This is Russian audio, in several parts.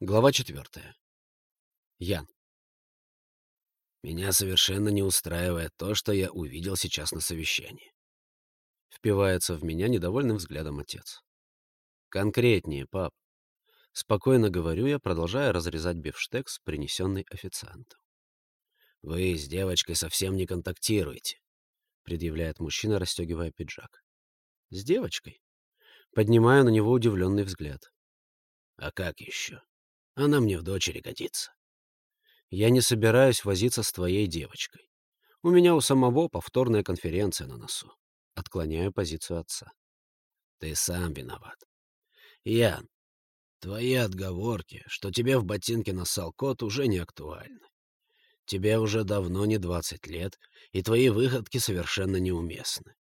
Глава четвертая. Ян. Меня совершенно не устраивает то, что я увидел сейчас на совещании. Впивается в меня недовольным взглядом отец. Конкретнее, пап. Спокойно говорю я, продолжая разрезать бифштекс, принесенный официантом. Вы с девочкой совсем не контактируете, предъявляет мужчина, расстегивая пиджак. С девочкой? Поднимаю на него удивленный взгляд. А как еще? Она мне в дочери годится. Я не собираюсь возиться с твоей девочкой. У меня у самого повторная конференция на носу. Отклоняю позицию отца. Ты сам виноват. Ян, твои отговорки, что тебе в ботинке нассал кот, уже не актуальны. Тебе уже давно не двадцать лет, и твои выходки совершенно неуместны.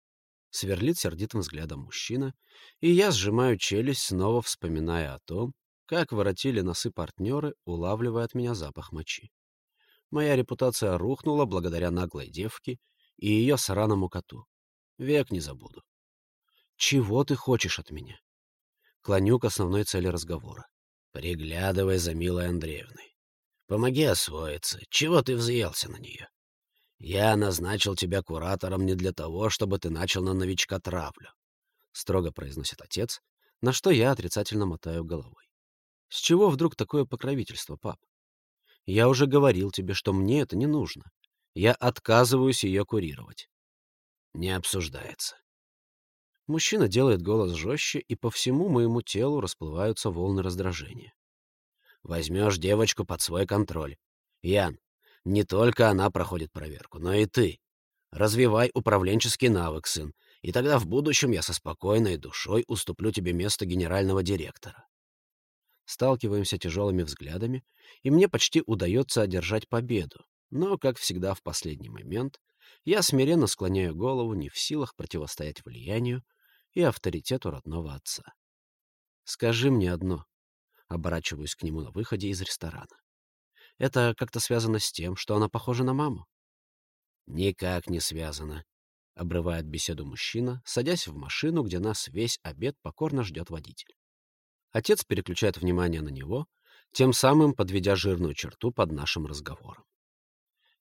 Сверлит сердитым взглядом мужчина, и я сжимаю челюсть, снова вспоминая о том, как воротили носы партнеры, улавливая от меня запах мочи. Моя репутация рухнула благодаря наглой девке и ее сраному коту. Век не забуду. Чего ты хочешь от меня? Клоню к основной цели разговора. Приглядывай за милой Андреевной. Помоги освоиться. Чего ты взъелся на нее? Я назначил тебя куратором не для того, чтобы ты начал на новичка травлю. Строго произносит отец, на что я отрицательно мотаю головой. С чего вдруг такое покровительство, пап? Я уже говорил тебе, что мне это не нужно. Я отказываюсь ее курировать. Не обсуждается. Мужчина делает голос жестче, и по всему моему телу расплываются волны раздражения. Возьмешь девочку под свой контроль. Ян, не только она проходит проверку, но и ты. Развивай управленческий навык, сын, и тогда в будущем я со спокойной душой уступлю тебе место генерального директора сталкиваемся тяжелыми взглядами, и мне почти удается одержать победу. Но, как всегда в последний момент, я смиренно склоняю голову, не в силах противостоять влиянию и авторитету родного отца. «Скажи мне одно», — оборачиваюсь к нему на выходе из ресторана. «Это как-то связано с тем, что она похожа на маму?» «Никак не связано», — обрывает беседу мужчина, садясь в машину, где нас весь обед покорно ждет водитель. Отец переключает внимание на него, тем самым подведя жирную черту под нашим разговором.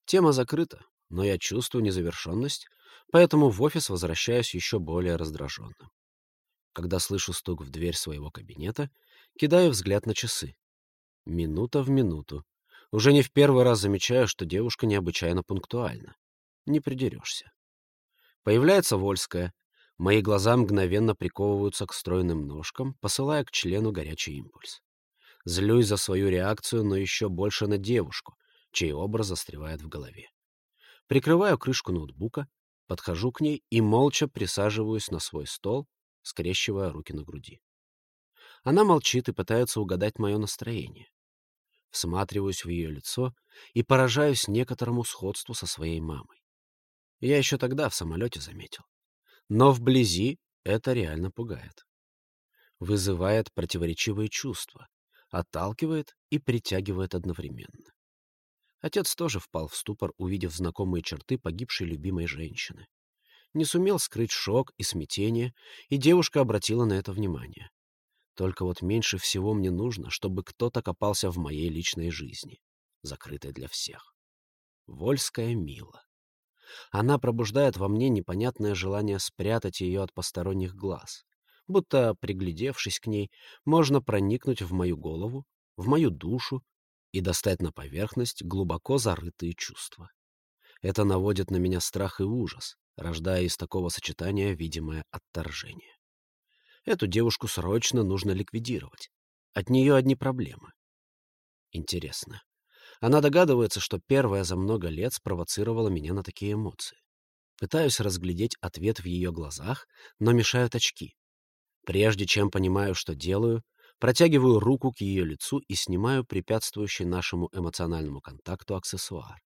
Тема закрыта, но я чувствую незавершенность, поэтому в офис возвращаюсь еще более раздраженным. Когда слышу стук в дверь своего кабинета, кидаю взгляд на часы. Минута в минуту. Уже не в первый раз замечаю, что девушка необычайно пунктуальна. Не придерешься. Появляется Вольская, Мои глаза мгновенно приковываются к стройным ножкам, посылая к члену горячий импульс. Злюсь за свою реакцию, но еще больше на девушку, чей образ застревает в голове. Прикрываю крышку ноутбука, подхожу к ней и молча присаживаюсь на свой стол, скрещивая руки на груди. Она молчит и пытается угадать мое настроение. Всматриваюсь в ее лицо и поражаюсь некоторому сходству со своей мамой. Я еще тогда в самолете заметил. Но вблизи это реально пугает. Вызывает противоречивые чувства, отталкивает и притягивает одновременно. Отец тоже впал в ступор, увидев знакомые черты погибшей любимой женщины. Не сумел скрыть шок и смятение, и девушка обратила на это внимание. Только вот меньше всего мне нужно, чтобы кто-то копался в моей личной жизни, закрытой для всех. Вольская Мила. Она пробуждает во мне непонятное желание спрятать ее от посторонних глаз. Будто, приглядевшись к ней, можно проникнуть в мою голову, в мою душу и достать на поверхность глубоко зарытые чувства. Это наводит на меня страх и ужас, рождая из такого сочетания видимое отторжение. Эту девушку срочно нужно ликвидировать. От нее одни проблемы. Интересно, она догадывается, что первая за много лет спровоцировала меня на такие эмоции. Пытаюсь разглядеть ответ в ее глазах, но мешают очки. Прежде чем понимаю, что делаю, протягиваю руку к ее лицу и снимаю препятствующий нашему эмоциональному контакту аксессуар.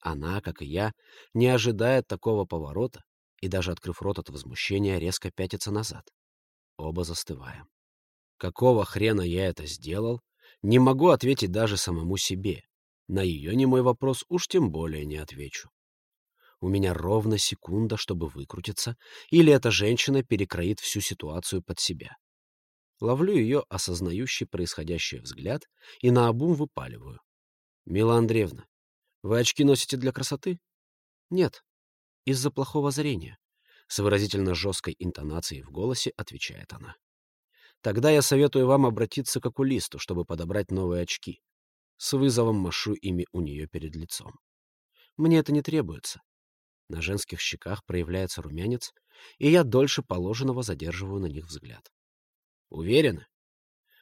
Она, как и я, не ожидает такого поворота и, даже открыв рот от возмущения, резко пятится назад. Оба застываем. Какого хрена я это сделал, не могу ответить даже самому себе. На ее немой вопрос уж тем более не отвечу. У меня ровно секунда, чтобы выкрутиться, или эта женщина перекроит всю ситуацию под себя. Ловлю ее осознающий происходящее взгляд и наобум выпаливаю. «Мила Андреевна, вы очки носите для красоты?» «Нет, из-за плохого зрения», — с выразительно жесткой интонацией в голосе отвечает она. «Тогда я советую вам обратиться к окулисту, чтобы подобрать новые очки. С вызовом машу ими у нее перед лицом. Мне это не требуется. На женских щеках проявляется румянец, и я дольше положенного задерживаю на них взгляд. Уверены?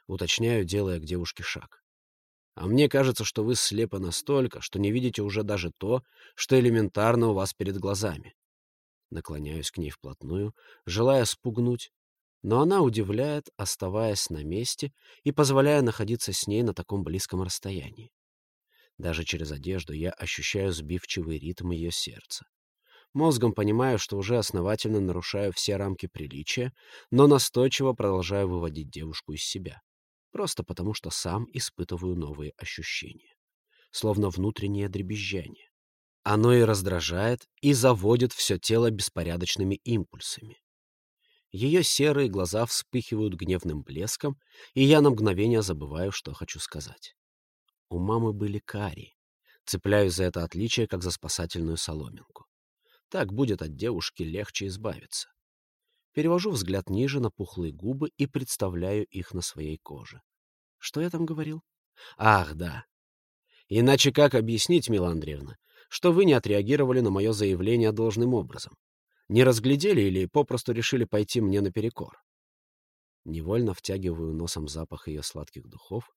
Уточняю, делая к девушке шаг. А мне кажется, что вы слепы настолько, что не видите уже даже то, что элементарно у вас перед глазами. Наклоняюсь к ней вплотную, желая спугнуть, но она удивляет, оставаясь на месте и позволяя находиться с ней на таком близком расстоянии. Даже через одежду я ощущаю сбивчивый ритм ее сердца. Мозгом понимаю, что уже основательно нарушаю все рамки приличия, но настойчиво продолжаю выводить девушку из себя. Просто потому, что сам испытываю новые ощущения. Словно внутреннее дребезжание. Оно и раздражает, и заводит все тело беспорядочными импульсами. Ее серые глаза вспыхивают гневным блеском, и я на мгновение забываю, что хочу сказать. У мамы были кари. Цепляюсь за это отличие, как за спасательную соломинку. Так будет от девушки легче избавиться. Перевожу взгляд ниже на пухлые губы и представляю их на своей коже. Что я там говорил? Ах, да. Иначе как объяснить, Мила Андреевна, что вы не отреагировали на мое заявление должным образом? Не разглядели или попросту решили пойти мне наперекор? Невольно втягиваю носом запах ее сладких духов,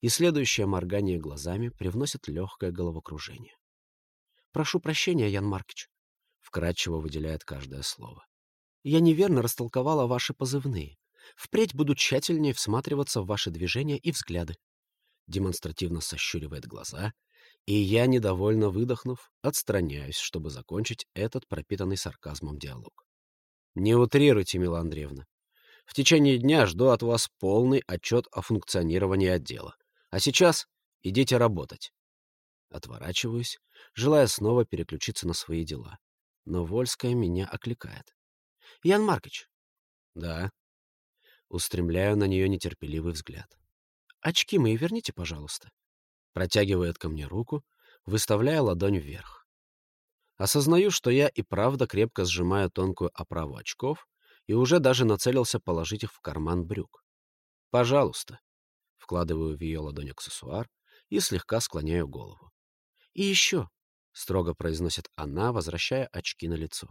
и следующее моргание глазами привносит легкое головокружение. «Прошу прощения, Ян Маркич вкратчиво выделяет каждое слово. «Я неверно растолковала ваши позывные. Впредь буду тщательнее всматриваться в ваши движения и взгляды». Демонстративно сощуривает глаза, и я, недовольно выдохнув, отстраняюсь, чтобы закончить этот пропитанный сарказмом диалог. «Не утрируйте, Мила Андреевна. В течение дня жду от вас полный отчет о функционировании отдела. А сейчас идите работать». Отворачиваюсь, желая снова переключиться на свои дела но Вольская меня окликает. «Ян Маркович!» «Да». Устремляю на нее нетерпеливый взгляд. «Очки мои верните, пожалуйста». Протягивает ко мне руку, выставляя ладонь вверх. Осознаю, что я и правда крепко сжимаю тонкую оправу очков и уже даже нацелился положить их в карман брюк. «Пожалуйста». Вкладываю в ее ладонь аксессуар и слегка склоняю голову. «И еще», — строго произносит она, возвращая очки на лицо.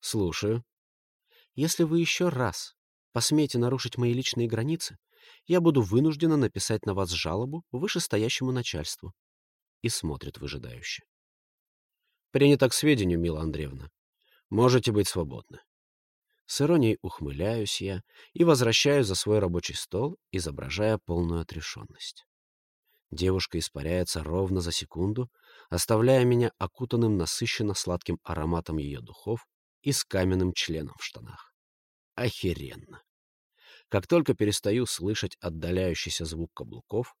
«Слушаю. Если вы еще раз посмеете нарушить мои личные границы, я буду вынуждена написать на вас жалобу вышестоящему начальству». И смотрит выжидающе. «Принято к сведению, Мила Андреевна. Можете быть свободны». С иронией ухмыляюсь я и возвращаю за свой рабочий стол, изображая полную отрешенность. Девушка испаряется ровно за секунду, оставляя меня окутанным насыщенно сладким ароматом ее духов и с каменным членом в штанах. Охеренно. Как только перестаю слышать отдаляющийся звук каблуков,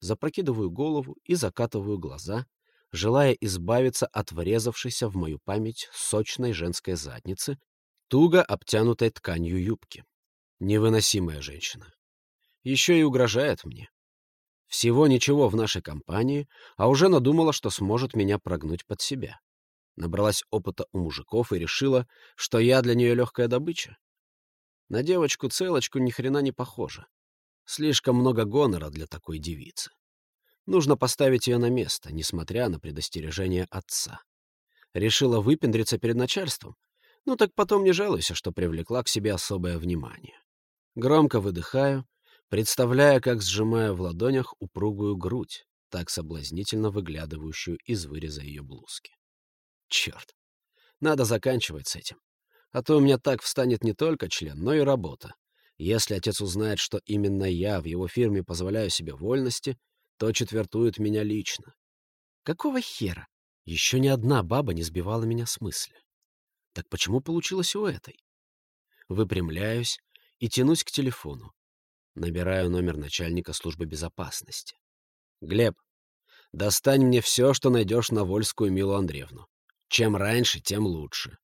запрокидываю голову и закатываю глаза, желая избавиться от врезавшейся в мою память сочной женской задницы, туго обтянутой тканью юбки. Невыносимая женщина. Еще и угрожает мне. Всего ничего в нашей компании, а уже надумала, что сможет меня прогнуть под себя. Набралась опыта у мужиков и решила, что я для нее легкая добыча. На девочку-целочку ни хрена не похожа. Слишком много гонора для такой девицы. Нужно поставить ее на место, несмотря на предостережение отца. Решила выпендриться перед начальством? Ну так потом не жалуйся, что привлекла к себе особое внимание. Громко выдыхаю представляя, как сжимаю в ладонях упругую грудь, так соблазнительно выглядывающую из выреза ее блузки. Черт, надо заканчивать с этим. А то у меня так встанет не только член, но и работа. Если отец узнает, что именно я в его фирме позволяю себе вольности, то четвертует меня лично. Какого хера? Еще ни одна баба не сбивала меня с мысли. Так почему получилось у этой? Выпрямляюсь и тянусь к телефону. Набираю номер начальника службы безопасности. «Глеб, достань мне все, что найдешь на Вольскую Милу Андреевну. Чем раньше, тем лучше».